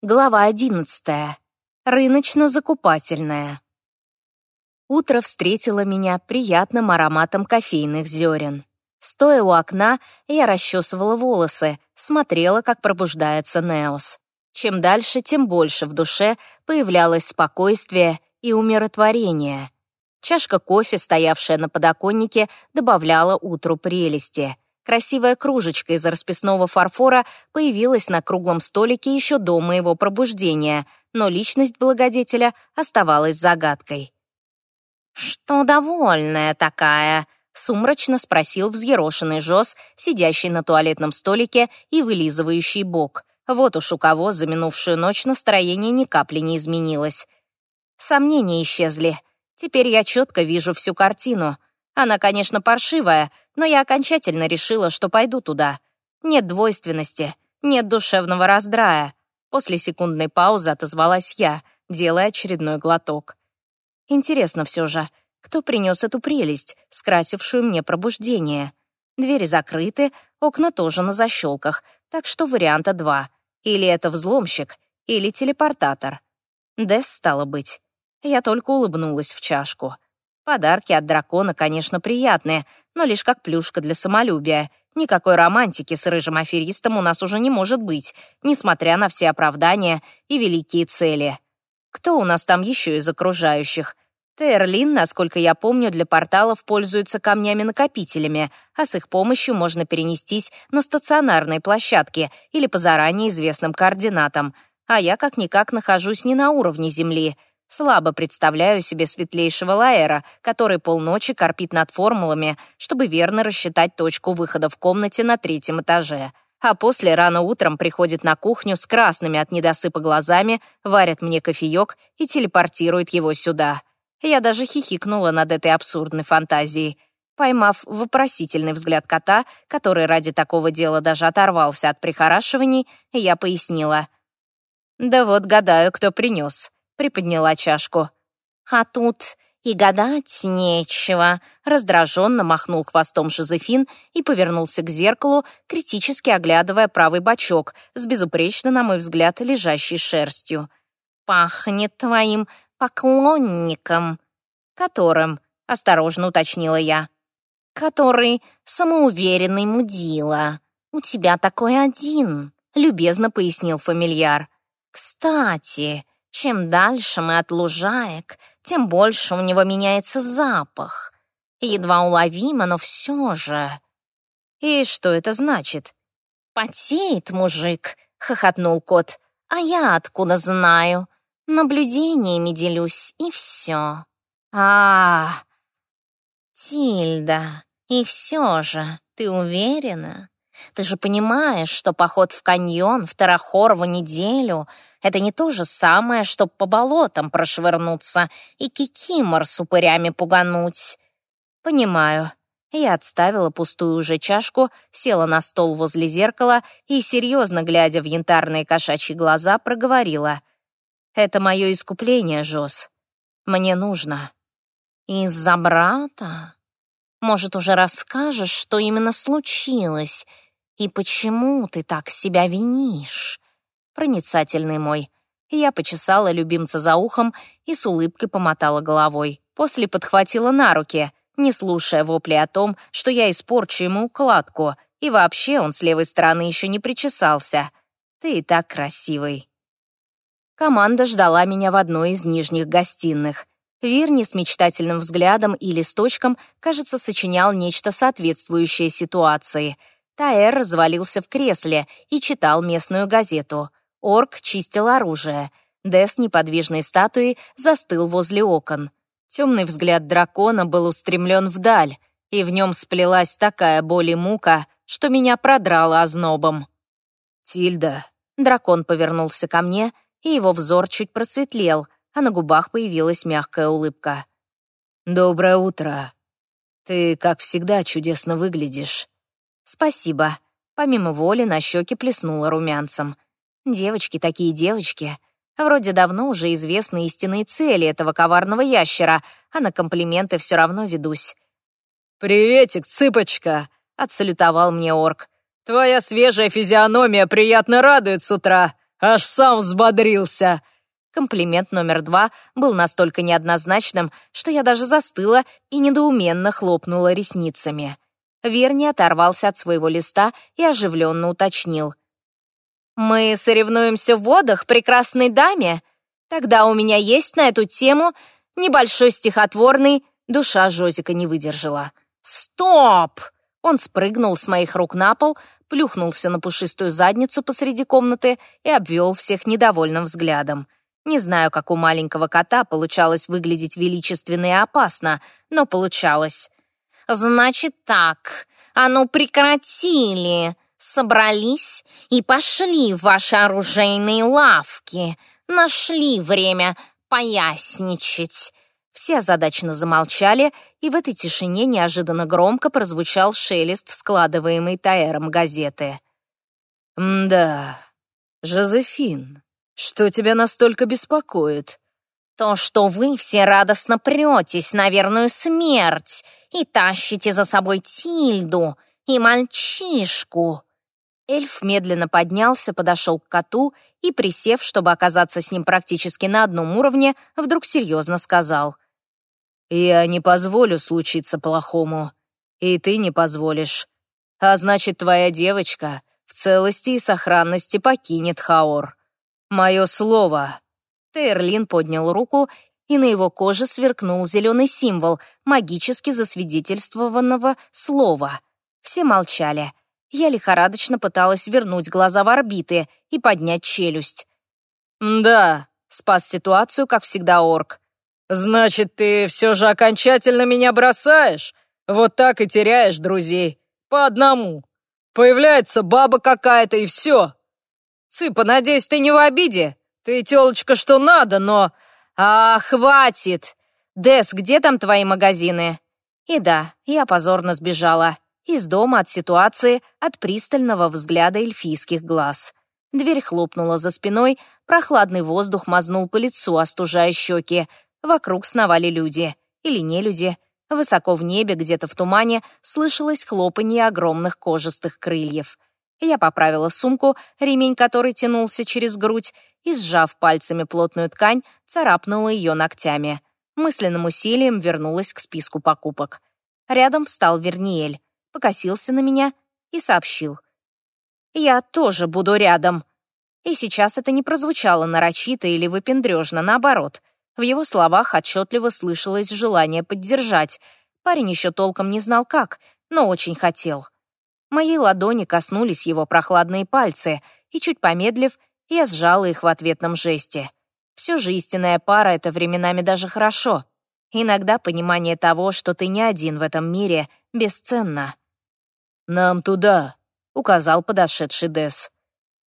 Глава одиннадцатая. Рыночно-закупательная. Утро встретило меня приятным ароматом кофейных зерен. Стоя у окна, я расчесывала волосы, смотрела, как пробуждается Неос. Чем дальше, тем больше в душе появлялось спокойствие и умиротворение. Чашка кофе, стоявшая на подоконнике, добавляла утру прелести — Красивая кружечка из расписного фарфора появилась на круглом столике еще до моего пробуждения, но личность благодетеля оставалась загадкой. «Что довольная такая?» — сумрачно спросил взъерошенный Жос, сидящий на туалетном столике и вылизывающий бок. Вот уж у кого за минувшую ночь настроение ни капли не изменилось. Сомнения исчезли. Теперь я четко вижу всю картину — она, конечно, паршивая, но я окончательно решила, что пойду туда. Нет двойственности, нет душевного раздрая. После секундной паузы отозвалась я, делая очередной глоток. Интересно все же, кто принес эту прелесть, скрасившую мне пробуждение? Двери закрыты, окна тоже на защелках, так что варианта два. Или это взломщик, или телепортатор. Дес стало быть. Я только улыбнулась в чашку. Подарки от дракона, конечно, приятные, но лишь как плюшка для самолюбия. Никакой романтики с рыжим аферистом у нас уже не может быть, несмотря на все оправдания и великие цели. Кто у нас там еще из окружающих? Терлин, насколько я помню, для порталов пользуется камнями-накопителями, а с их помощью можно перенестись на стационарные площадки или по заранее известным координатам. А я как-никак нахожусь не на уровне Земли — Слабо представляю себе светлейшего Лаэра, который полночи корпит над формулами, чтобы верно рассчитать точку выхода в комнате на третьем этаже. А после рано утром приходит на кухню с красными от недосыпа глазами, варит мне кофеек и телепортирует его сюда. Я даже хихикнула над этой абсурдной фантазией. Поймав вопросительный взгляд кота, который ради такого дела даже оторвался от прихорашиваний, я пояснила. «Да вот гадаю, кто принес» приподняла чашку. «А тут и гадать нечего», — раздраженно махнул хвостом Жозефин и повернулся к зеркалу, критически оглядывая правый бочок с безупречно, на мой взгляд, лежащей шерстью. «Пахнет твоим поклонником». «Которым?» — осторожно уточнила я. «Который самоуверенный мудила. У тебя такой один», — любезно пояснил фамильяр. «Кстати, чем дальше мы от лужаек, тем больше у него меняется запах. Едва уловимо, но все же. И что это значит? «Потеет мужик», — хохотнул кот. «А я откуда знаю? Наблюдениями делюсь, и все». А, -а, а Тильда, и все же, ты уверена? Ты же понимаешь, что поход в каньон в Тарахорову неделю — это не то же самое, что по болотам прошвырнуться и кикимор с упырями пугануть. Понимаю. Я отставила пустую уже чашку, села на стол возле зеркала и, серьезно глядя в янтарные кошачьи глаза, проговорила. «Это мое искупление, Жос. Мне нужно». «Из-за брата? Может, уже расскажешь, что именно случилось?» «И почему ты так себя винишь?» Проницательный мой. Я почесала любимца за ухом и с улыбкой помотала головой. После подхватила на руки, не слушая вопли о том, что я испорчу ему укладку, и вообще он с левой стороны еще не причесался. Ты и так красивый. Команда ждала меня в одной из нижних гостиных. Вирни с мечтательным взглядом и листочком, кажется, сочинял нечто соответствующее ситуации — Таэр развалился в кресле и читал местную газету. Орк чистил оружие. Дес неподвижной статуей застыл возле окон. Темный взгляд дракона был устремлен вдаль, и в нем сплелась такая боль и мука, что меня продрало ознобом. «Тильда». Дракон повернулся ко мне, и его взор чуть просветлел, а на губах появилась мягкая улыбка. «Доброе утро. Ты, как всегда, чудесно выглядишь. «Спасибо». Помимо воли на щеке плеснула румянцем. «Девочки такие девочки. Вроде давно уже известны истинные цели этого коварного ящера, а на комплименты все равно ведусь». «Приветик, цыпочка!» — отсалютовал мне орк. «Твоя свежая физиономия приятно радует с утра. аж сам взбодрился!» Комплимент номер два был настолько неоднозначным, что я даже застыла и недоуменно хлопнула ресницами. Верни оторвался от своего листа и оживленно уточнил. «Мы соревнуемся в водах прекрасной даме? Тогда у меня есть на эту тему небольшой стихотворный...» Душа Жозика не выдержала. «Стоп!» Он спрыгнул с моих рук на пол, плюхнулся на пушистую задницу посреди комнаты и обвел всех недовольным взглядом. Не знаю, как у маленького кота получалось выглядеть величественно и опасно, но получалось. «Значит так, а ну прекратили!» Собрались и пошли в ваши оружейные лавки. Нашли время поясничать. Все озадаченно замолчали, и в этой тишине неожиданно громко прозвучал шелест, складываемый Таэром газеты. «Да, Жозефин, что тебя настолько беспокоит?» «То, что вы все радостно претесь на верную смерть и тащите за собой Тильду и мальчишку». Эльф медленно поднялся, подошел к коту и, присев, чтобы оказаться с ним практически на одном уровне, вдруг серьезно сказал — «Я не позволю случиться плохому, и ты не позволишь. А значит, твоя девочка в целости и сохранности покинет Хаор. Мое слово». Тейрлин поднял руку, и на его коже сверкнул зеленый символ, магически засвидетельствованного слова. Все молчали. Я лихорадочно пыталась вернуть глаза в орбиты и поднять челюсть. «Да», — спас ситуацию, как всегда, орк. «Значит, ты все же окончательно меня бросаешь? Вот так и теряешь друзей. По одному. Появляется баба какая-то и все. Цыпа, надеюсь, ты не в обиде? Ты телочка что надо, но... А, хватит! Дес, где там твои магазины?» И да, я позорно сбежала. Из дома от ситуации, от пристального взгляда эльфийских глаз. Дверь хлопнула за спиной, прохладный воздух мазнул по лицу, остужая щеки, Вокруг сновали люди. Или не люди. Высоко в небе, где-то в тумане, слышалось хлопанье огромных кожистых крыльев. Я поправила сумку, ремень которой тянулся через грудь, и, сжав пальцами плотную ткань, царапнула ее ногтями. Мысленным усилием вернулась к списку покупок. Рядом встал Верниель, покосился на меня и сообщил. «Я тоже буду рядом». И сейчас это не прозвучало нарочито или выпендрежно, наоборот — в его словах отчетливо слышалось желание поддержать. Парень еще толком не знал как, но очень хотел. Моей ладони коснулись его прохладные пальцы, и, чуть помедлив, я сжала их в ответном жесте. Все же истинная пара — это временами даже хорошо. Иногда понимание того, что ты не один в этом мире, бесценно. «Нам туда», — указал подошедший Дес.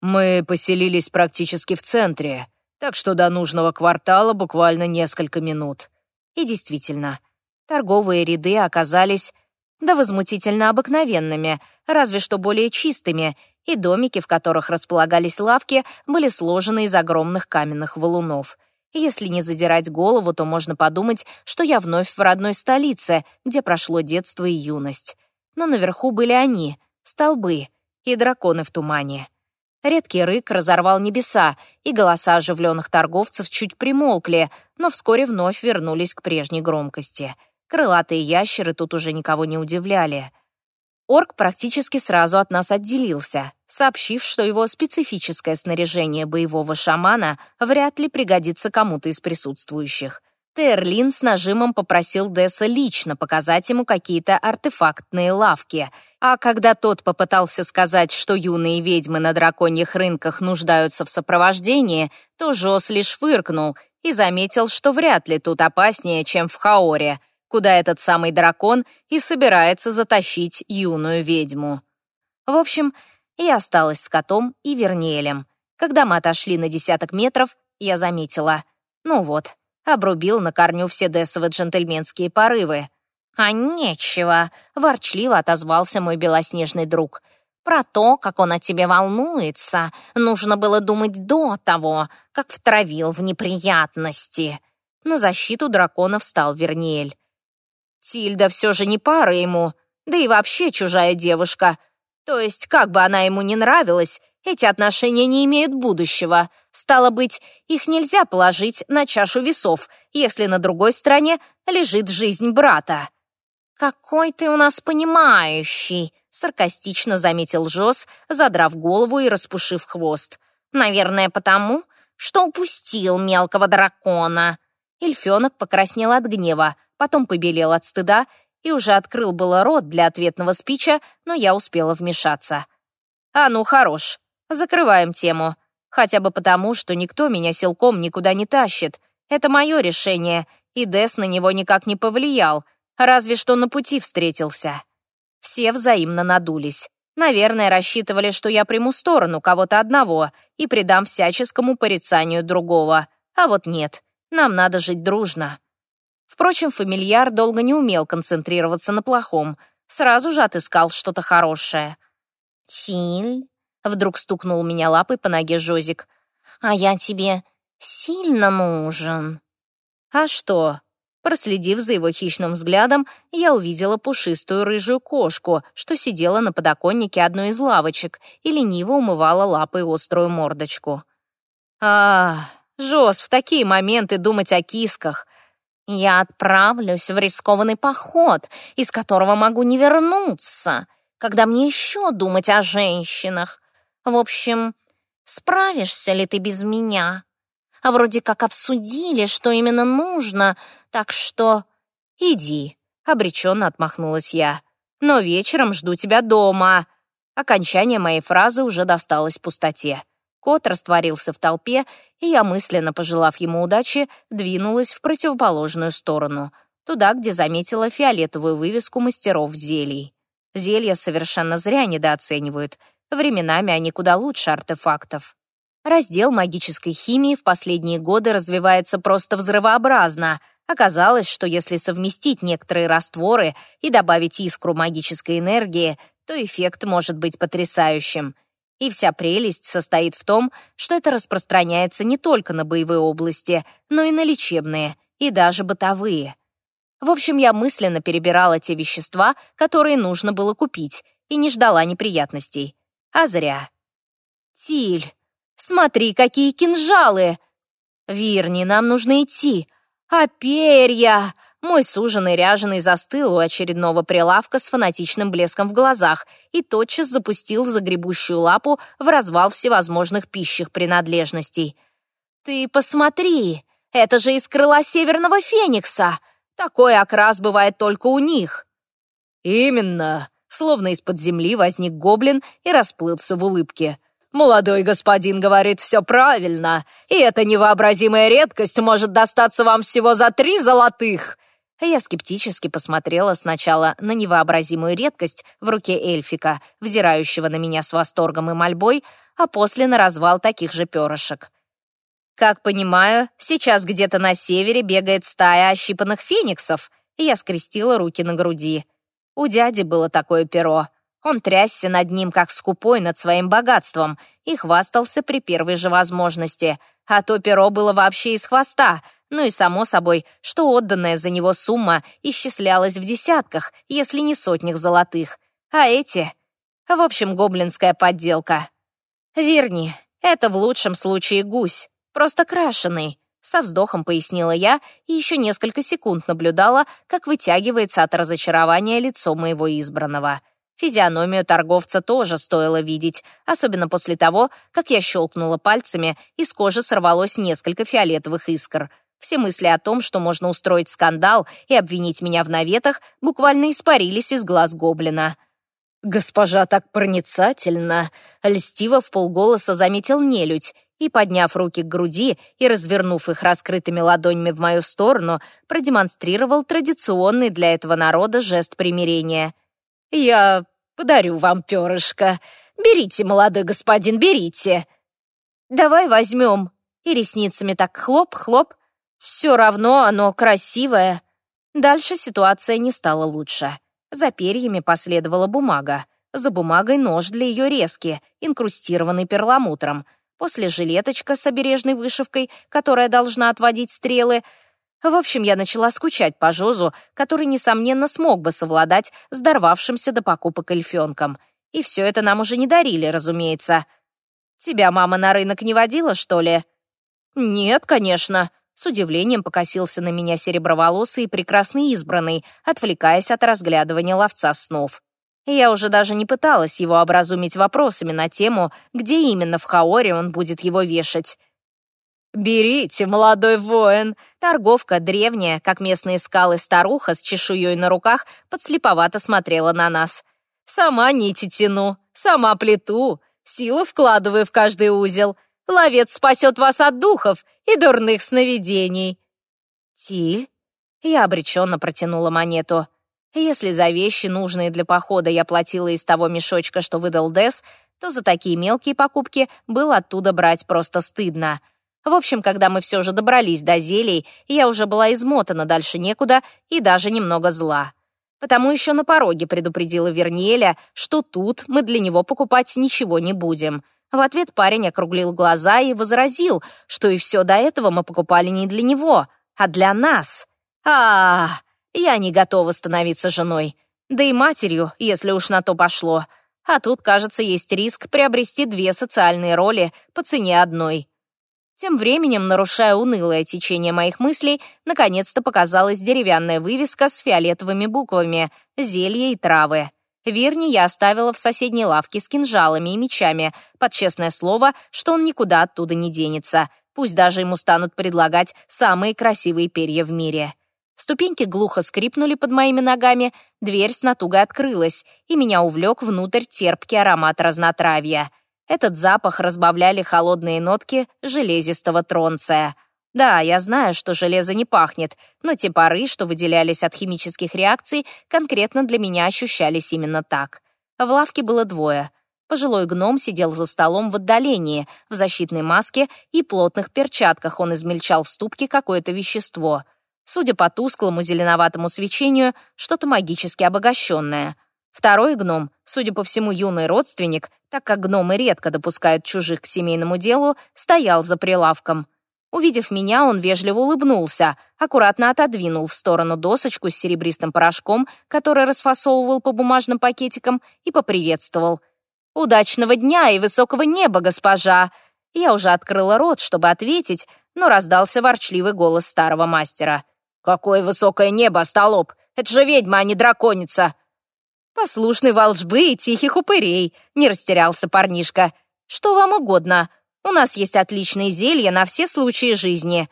«Мы поселились практически в центре так что до нужного квартала буквально несколько минут. И действительно, торговые ряды оказались да возмутительно обыкновенными, разве что более чистыми, и домики, в которых располагались лавки, были сложены из огромных каменных валунов. Если не задирать голову, то можно подумать, что я вновь в родной столице, где прошло детство и юность. Но наверху были они, столбы и драконы в тумане. Редкий рык разорвал небеса, и голоса оживленных торговцев чуть примолкли, но вскоре вновь вернулись к прежней громкости. Крылатые ящеры тут уже никого не удивляли. Орк практически сразу от нас отделился, сообщив, что его специфическое снаряжение боевого шамана вряд ли пригодится кому-то из присутствующих. Терлин с нажимом попросил Десса лично показать ему какие-то артефактные лавки, а когда тот попытался сказать, что юные ведьмы на драконьих рынках нуждаются в сопровождении, то Жос лишь фыркнул и заметил, что вряд ли тут опаснее, чем в Хаоре, куда этот самый дракон и собирается затащить юную ведьму. В общем, я осталась с котом и Вернелем. Когда мы отошли на десяток метров, я заметила. Ну вот, обрубил на корню все Дессовы джентльменские порывы. «А нечего», — ворчливо отозвался мой белоснежный друг. «Про то, как он о тебе волнуется, нужно было думать до того, как втравил в неприятности». На защиту дракона встал Верниэль. «Тильда все же не пара ему, да и вообще чужая девушка. То есть, как бы она ему не нравилась, эти отношения не имеют будущего. Стало быть, их нельзя положить на чашу весов, если на другой стороне лежит жизнь брата. «Какой ты у нас понимающий!» — саркастично заметил Жос, задрав голову и распушив хвост. «Наверное, потому, что упустил мелкого дракона». Эльфенок покраснел от гнева, потом побелел от стыда и уже открыл было рот для ответного спича, но я успела вмешаться. «А ну, хорош. Закрываем тему. Хотя бы потому, что никто меня силком никуда не тащит. Это мое решение, и Дес на него никак не повлиял, разве что на пути встретился». Все взаимно надулись. Наверное, рассчитывали, что я приму сторону кого-то одного и придам всяческому порицанию другого. А вот нет, нам надо жить дружно. Впрочем, фамильяр долго не умел концентрироваться на плохом, сразу же отыскал что-то хорошее. «Тиль?» — вдруг стукнул меня лапой по ноге Жозик. «А я тебе сильно нужен». «А что?» Проследив за его хищным взглядом, я увидела пушистую рыжую кошку, что сидела на подоконнике одной из лавочек и лениво умывала лапой острую мордочку. «А, Жоз, в такие моменты думать о кисках. Я отправлюсь в рискованный поход, из которого могу не вернуться, когда мне еще думать о женщинах. В общем, справишься ли ты без меня? А вроде как обсудили, что именно нужно, так что иди, — обреченно отмахнулась я. Но вечером жду тебя дома. Окончание моей фразы уже досталось пустоте. Кот растворился в толпе, и я, мысленно пожелав ему удачи, двинулась в противоположную сторону, туда, где заметила фиолетовую вывеску мастеров зелий. Зелья совершенно зря недооценивают. Временами они куда лучше артефактов. Раздел магической химии в последние годы развивается просто взрывообразно. Оказалось, что если совместить некоторые растворы и добавить искру магической энергии, то эффект может быть потрясающим. И вся прелесть состоит в том, что это распространяется не только на боевые области, но и на лечебные, и даже бытовые. В общем, я мысленно перебирала те вещества, которые нужно было купить, и не ждала неприятностей. А зря. «Тиль, смотри, какие кинжалы!» «Вирни, нам нужно идти!» «А перья!» Мой суженый ряженый застыл у очередного прилавка с фанатичным блеском в глазах и тотчас запустил загребущую лапу в развал всевозможных пищих принадлежностей. «Ты посмотри! Это же из крыла северного феникса! Такой окрас бывает только у них!» «Именно!» Словно из-под земли возник гоблин и расплылся в улыбке. «Молодой господин говорит все правильно, и эта невообразимая редкость может достаться вам всего за три золотых!» Я скептически посмотрела сначала на невообразимую редкость в руке эльфика, взирающего на меня с восторгом и мольбой, а после на развал таких же перышек. Как понимаю, сейчас где-то на севере бегает стая ощипанных фениксов, и я скрестила руки на груди. У дяди было такое перо. Он трясся над ним, как скупой над своим богатством, и хвастался при первой же возможности. А то перо было вообще из хвоста — ну и, само собой, что отданная за него сумма исчислялась в десятках, если не сотнях золотых. А эти... В общем, гоблинская подделка. Верни, это в лучшем случае гусь, просто крашеный. Со вздохом пояснила я и еще несколько секунд наблюдала, как вытягивается от разочарования лицо моего избранного. Физиономию торговца тоже стоило видеть, особенно после того, как я щелкнула пальцами, и с кожи сорвалось несколько фиолетовых искр — все мысли о том, что можно устроить скандал и обвинить меня в наветах, буквально испарились из глаз гоблина. «Госпожа так проницательна!» — льстиво в полголоса заметил нелюдь и, подняв руки к груди и развернув их раскрытыми ладонями в мою сторону, продемонстрировал традиционный для этого народа жест примирения. «Я подарю вам перышко. Берите, молодой господин, берите!» «Давай возьмем!» И ресницами так хлоп-хлоп, все равно оно красивое. Дальше ситуация не стала лучше. За перьями последовала бумага. За бумагой нож для ее резки, инкрустированный перламутром. После жилеточка с обережной вышивкой, которая должна отводить стрелы. В общем, я начала скучать по Жозу, который, несомненно, смог бы совладать с дорвавшимся до покупок эльфенком. И все это нам уже не дарили, разумеется. Тебя мама на рынок не водила, что ли?» «Нет, конечно», — с удивлением покосился на меня сереброволосый и прекрасный избранный, отвлекаясь от разглядывания ловца снов. Я уже даже не пыталась его образумить вопросами на тему, где именно в Хаоре он будет его вешать. «Берите, молодой воин!» Торговка, древняя, как местные скалы старуха с чешуей на руках, подслеповато смотрела на нас. «Сама нити тяну, сама плету, силы вкладываю в каждый узел. Ловец спасет вас от духов и дурных сновидений». «Тиль?» Я обреченно протянула монету. Если за вещи, нужные для похода, я платила из того мешочка, что выдал Дес, то за такие мелкие покупки было оттуда брать просто стыдно. В общем, когда мы все же добрались до зелий, я уже была измотана дальше некуда и даже немного зла. Потому еще на пороге предупредила Верниеля, что тут мы для него покупать ничего не будем. В ответ парень округлил глаза и возразил, что и все до этого мы покупали не для него, а для нас. а, я не готова становиться женой. Да и матерью, если уж на то пошло. А тут, кажется, есть риск приобрести две социальные роли по цене одной. Тем временем, нарушая унылое течение моих мыслей, наконец-то показалась деревянная вывеска с фиолетовыми буквами «Зелье и травы». Верни я оставила в соседней лавке с кинжалами и мечами, под честное слово, что он никуда оттуда не денется, пусть даже ему станут предлагать самые красивые перья в мире. Ступеньки глухо скрипнули под моими ногами, дверь с натугой открылась, и меня увлек внутрь терпкий аромат разнотравья. Этот запах разбавляли холодные нотки железистого тронция. Да, я знаю, что железо не пахнет, но те пары, что выделялись от химических реакций, конкретно для меня ощущались именно так. В лавке было двое. Пожилой гном сидел за столом в отдалении, в защитной маске и плотных перчатках он измельчал в ступке какое-то вещество — Судя по тусклому зеленоватому свечению, что-то магически обогащенное. Второй гном, судя по всему, юный родственник, так как гномы редко допускают чужих к семейному делу, стоял за прилавком. Увидев меня, он вежливо улыбнулся, аккуратно отодвинул в сторону досочку с серебристым порошком, который расфасовывал по бумажным пакетикам, и поприветствовал. «Удачного дня и высокого неба, госпожа!» Я уже открыла рот, чтобы ответить, но раздался ворчливый голос старого мастера. «Какое высокое небо, столоп! Это же ведьма, а не драконица!» «Послушный волжбы и тихих упырей», — не растерялся парнишка. «Что вам угодно. У нас есть отличные зелья на все случаи жизни».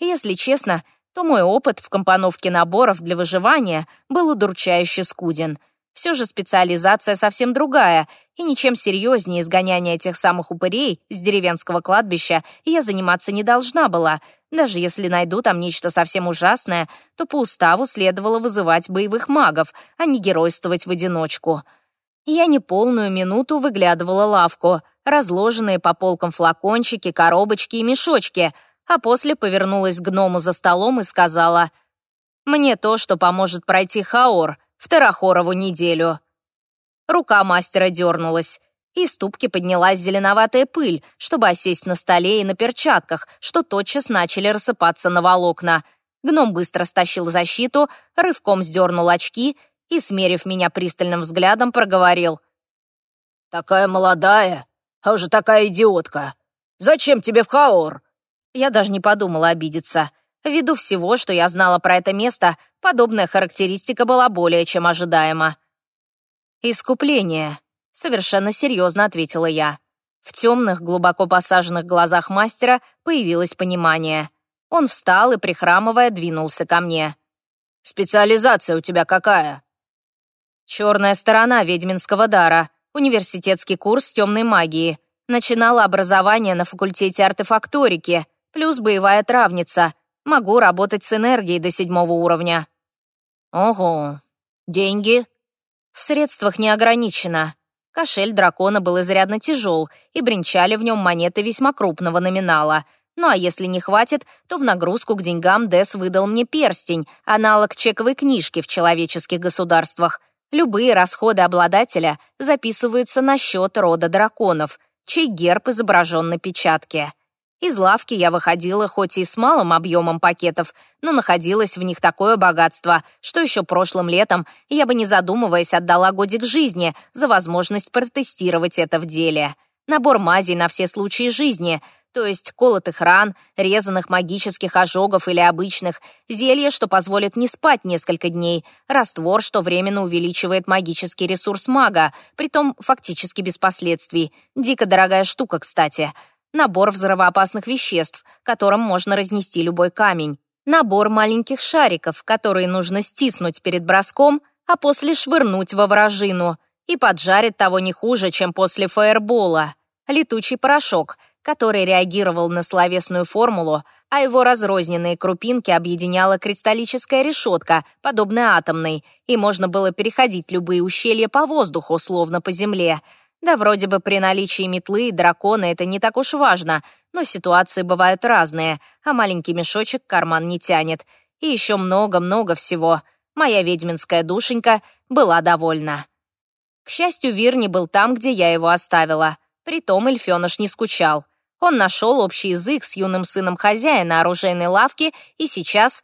Если честно, то мой опыт в компоновке наборов для выживания был удручающе скуден. Все же специализация совсем другая, и ничем серьезнее изгоняния этих самых упырей с деревенского кладбища я заниматься не должна была. Даже если найду там нечто совсем ужасное, то по уставу следовало вызывать боевых магов, а не геройствовать в одиночку. Я не полную минуту выглядывала лавку, разложенные по полкам флакончики, коробочки и мешочки, а после повернулась к гному за столом и сказала «Мне то, что поможет пройти Хаор», в Тарахорову неделю». Рука мастера дернулась. Из ступки поднялась зеленоватая пыль, чтобы осесть на столе и на перчатках, что тотчас начали рассыпаться на волокна. Гном быстро стащил защиту, рывком сдернул очки и, смерив меня пристальным взглядом, проговорил. «Такая молодая, уже такая идиотка. Зачем тебе в Хаор?» Я даже не подумала обидеться. Ввиду всего, что я знала про это место, подобная характеристика была более чем ожидаема. «Искупление», — совершенно серьезно ответила я. В темных, глубоко посаженных глазах мастера появилось понимание. Он встал и, прихрамывая, двинулся ко мне. «Специализация у тебя какая?» «Черная сторона ведьминского дара, университетский курс темной магии. Начинала образование на факультете артефакторики, плюс боевая травница, Могу работать с энергией до седьмого уровня». «Ого. Деньги?» «В средствах не ограничено. Кошель дракона был изрядно тяжел, и бренчали в нем монеты весьма крупного номинала. Ну а если не хватит, то в нагрузку к деньгам Дес выдал мне перстень, аналог чековой книжки в человеческих государствах. Любые расходы обладателя записываются на счет рода драконов, чей герб изображен на печатке. Из лавки я выходила хоть и с малым объемом пакетов, но находилось в них такое богатство, что еще прошлым летом я бы не задумываясь отдала годик жизни за возможность протестировать это в деле. набор мазей на все случаи жизни, то есть колотых ран, резаных магических ожогов или обычных, зелье, что позволит не спать несколько дней, раствор, что временно увеличивает магический ресурс мага, притом фактически без последствий. Дико дорогая штука, кстати. Набор взрывоопасных веществ, которым можно разнести любой камень. Набор маленьких шариков, которые нужно стиснуть перед броском, а после швырнуть во вражину. И поджарит того не хуже, чем после фаербола. Летучий порошок — который реагировал на словесную формулу, а его разрозненные крупинки объединяла кристаллическая решетка, подобная атомной, и можно было переходить любые ущелья по воздуху, словно по земле. Да вроде бы при наличии метлы и дракона это не так уж важно, но ситуации бывают разные, а маленький мешочек карман не тянет. И еще много-много всего. Моя ведьминская душенька была довольна. К счастью, Вирни был там, где я его оставила. Притом эльфёныш не скучал. Он нашел общий язык с юным сыном хозяина оружейной лавки и сейчас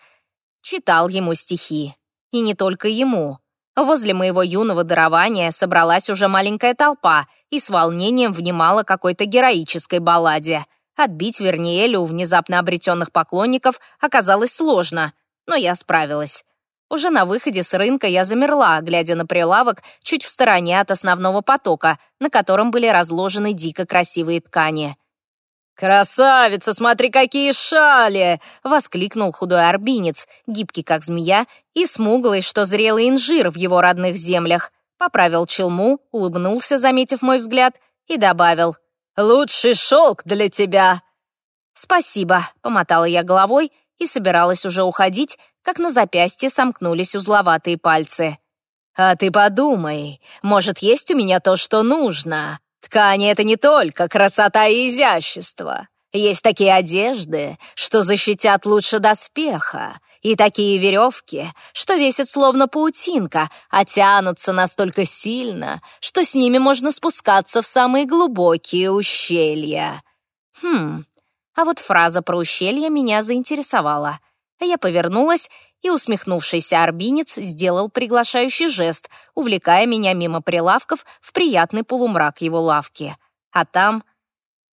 читал ему стихи. И не только ему. Возле моего юного дарования собралась уже маленькая толпа и с волнением внимала какой-то героической балладе. Отбить Верниэлю у внезапно обретенных поклонников оказалось сложно, но я справилась. Уже на выходе с рынка я замерла, глядя на прилавок чуть в стороне от основного потока, на котором были разложены дико красивые ткани. «Красавица, смотри, какие шали!» — воскликнул худой арбинец, гибкий как змея и смуглый, что зрелый инжир в его родных землях. Поправил челму, улыбнулся, заметив мой взгляд, и добавил «Лучший шелк для тебя!» «Спасибо», — помотала я головой и собиралась уже уходить, как на запястье сомкнулись узловатые пальцы. «А ты подумай, может, есть у меня то, что нужно?» Ткани — это не только красота и изящество. Есть такие одежды, что защитят лучше доспеха, и такие веревки, что весят словно паутинка, а тянутся настолько сильно, что с ними можно спускаться в самые глубокие ущелья. Хм, а вот фраза про ущелья меня заинтересовала. Я повернулась и усмехнувшийся арбинец сделал приглашающий жест, увлекая меня мимо прилавков в приятный полумрак его лавки. А там...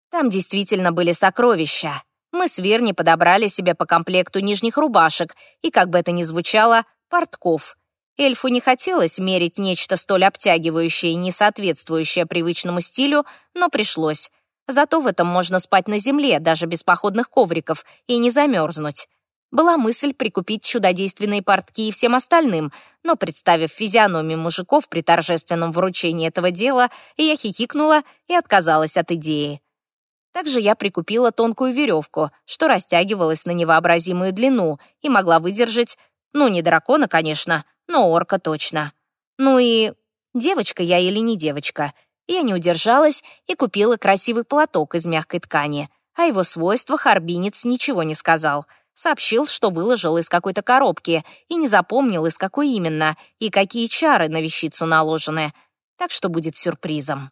Там действительно были сокровища. Мы с Верни подобрали себе по комплекту нижних рубашек и, как бы это ни звучало, портков. Эльфу не хотелось мерить нечто столь обтягивающее и не соответствующее привычному стилю, но пришлось. Зато в этом можно спать на земле, даже без походных ковриков, и не замерзнуть. Была мысль прикупить чудодейственные портки и всем остальным, но, представив физиономию мужиков при торжественном вручении этого дела, я хихикнула и отказалась от идеи. Также я прикупила тонкую веревку, что растягивалась на невообразимую длину и могла выдержать, ну, не дракона, конечно, но орка точно. Ну и девочка я или не девочка. Я не удержалась и купила красивый платок из мягкой ткани. О его свойствах арбинец ничего не сказал — Сообщил, что выложил из какой-то коробки и не запомнил, из какой именно, и какие чары на вещицу наложены. Так что будет сюрпризом.